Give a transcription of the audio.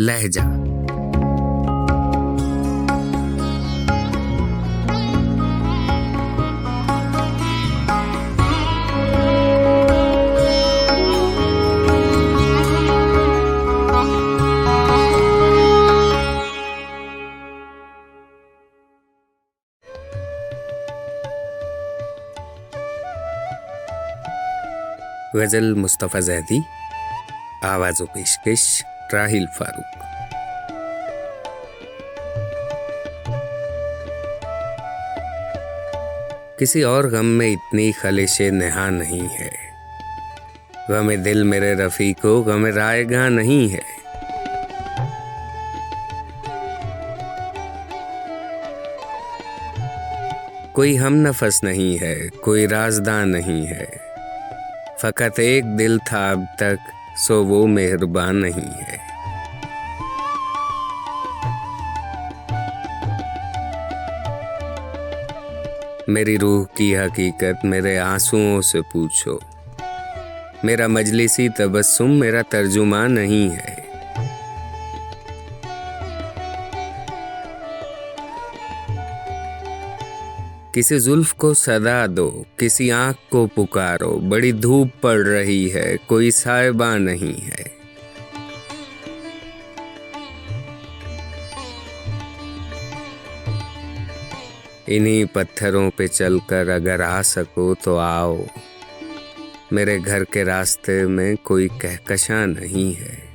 لہجہ۔ غزل مصطفیٰ زیدی آواز و پیشکش۔ راہیل فاروق کسی اور غم میں اتنی خلش نہا نہیں ہے غم دل میرے رفیع کو غم رائے گاہ نہیں ہے کوئی ہم نفس نہیں ہے کوئی رازداں نہیں ہے فقط ایک دل تھا اب تک سو وہ مہربان نہیں ہے میری روح کی حقیقت میرے آنسوؤں سے پوچھو۔ میرا مجلسی تبسم میرا ترجمہ نہیں ہے۔ کسی زلف کو صدا دو، کسی آنکھ کو پکارو۔ بڑی دھوپ پڑ رہی ہے، کوئی صاحبہ نہیں ہے۔ انہی پتھروں پہ چل کر اگر آ سکو تو آؤ۔ میرے گھر کے راستے میں کوئی کہکشاں نہیں ہے۔